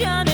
Just.